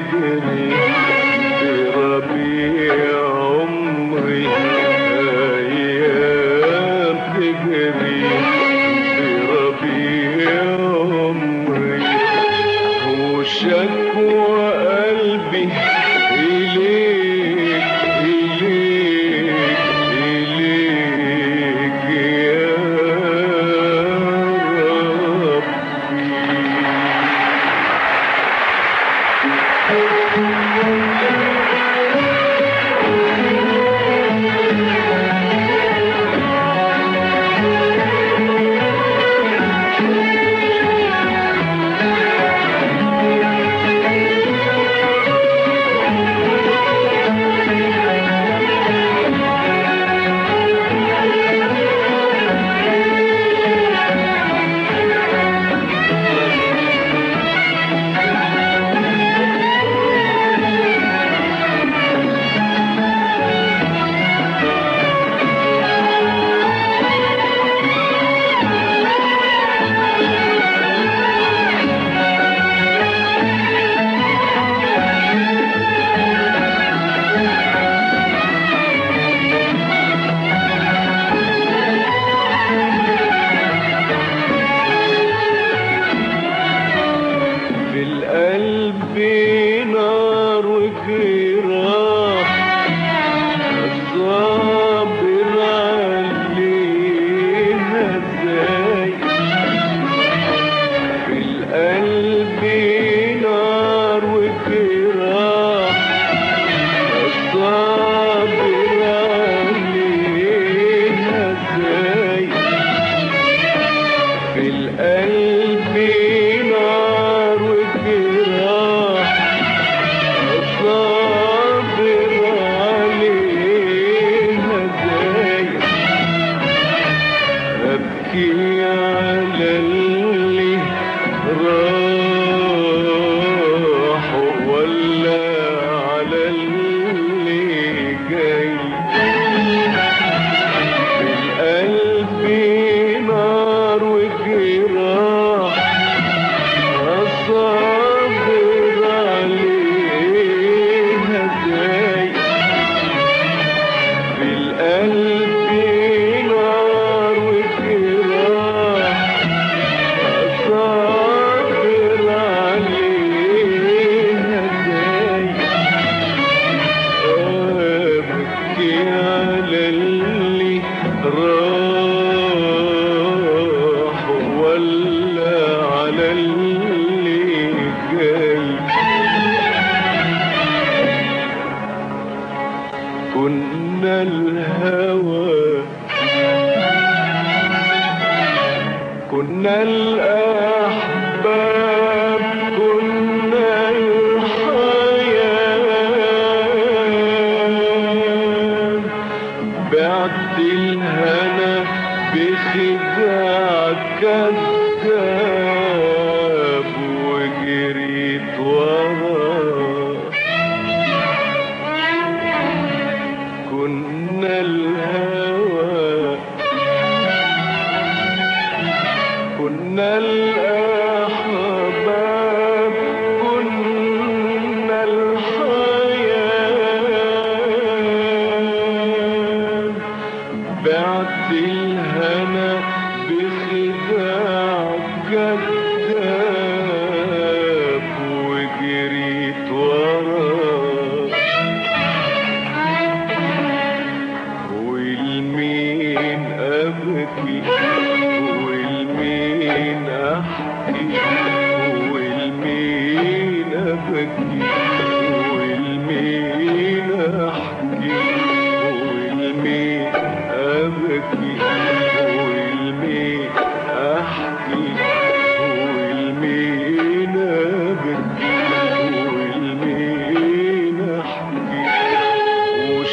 querer. good.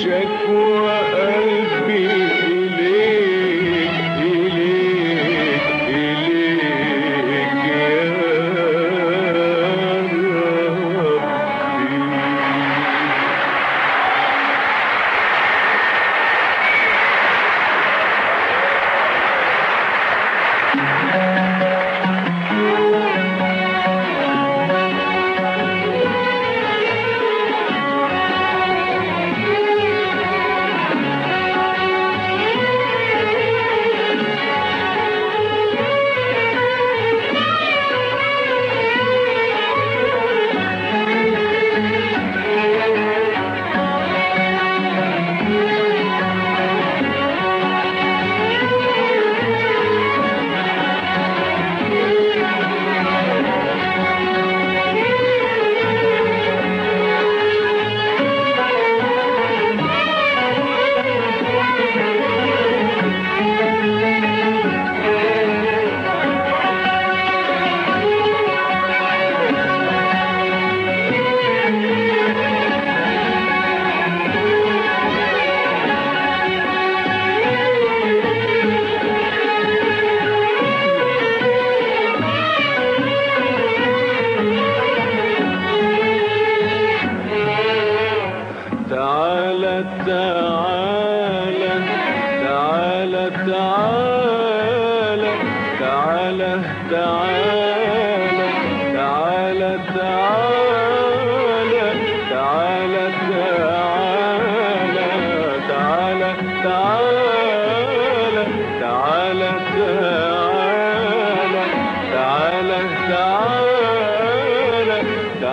chaque fois.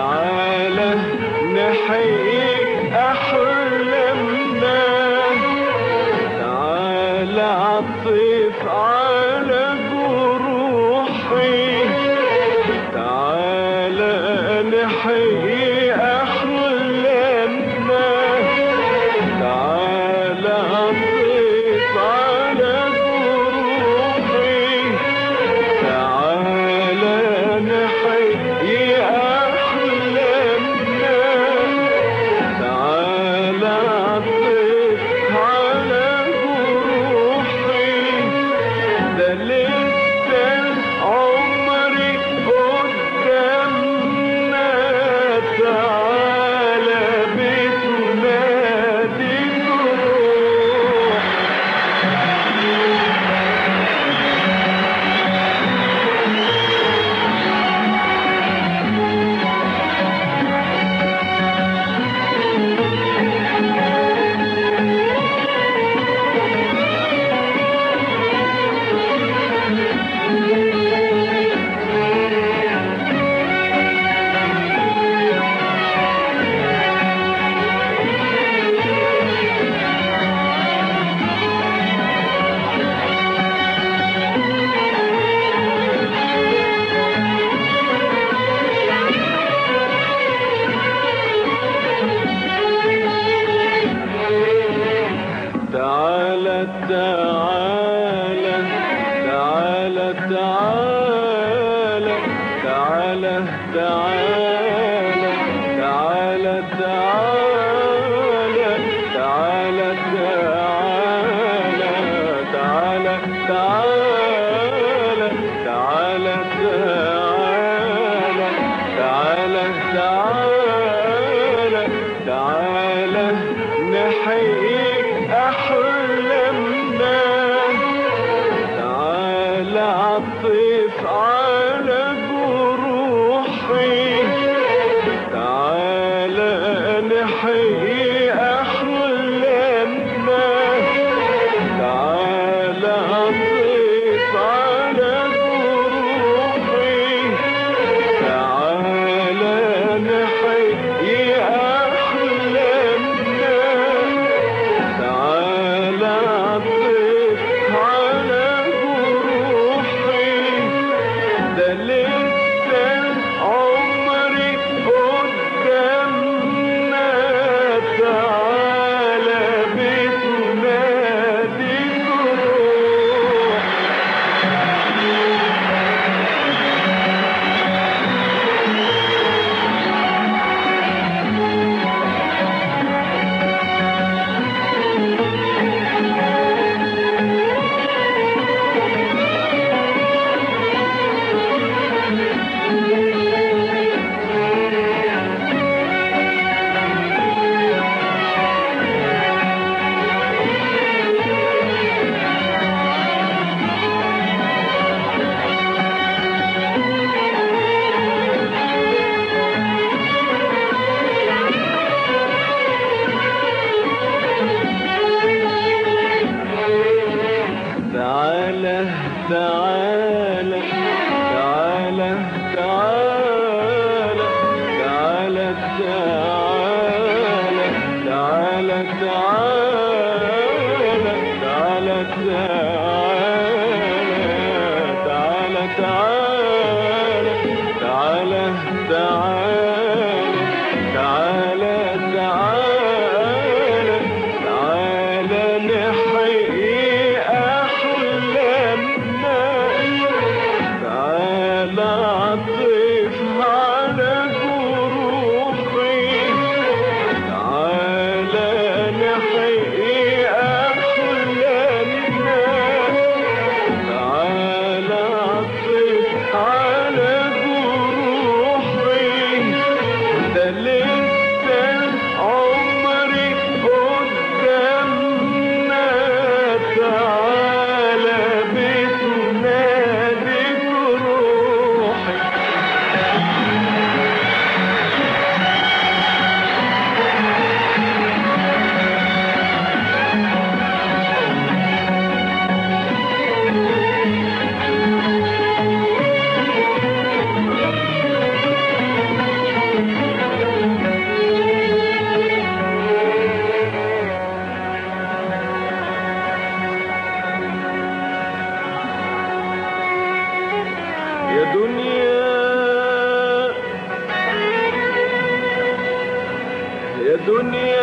تعالى نحيي يا دنيا. دنيا.